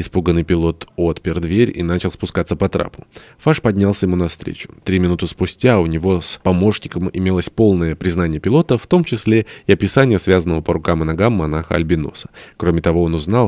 Испуганный пилот отпер дверь и начал спускаться по трапу. Фаш поднялся ему навстречу. Три минуты спустя у него с помощником имелось полное признание пилота, в том числе и описание связанного по рукам и ногам монаха Альбиноса. Кроме того, он узнал,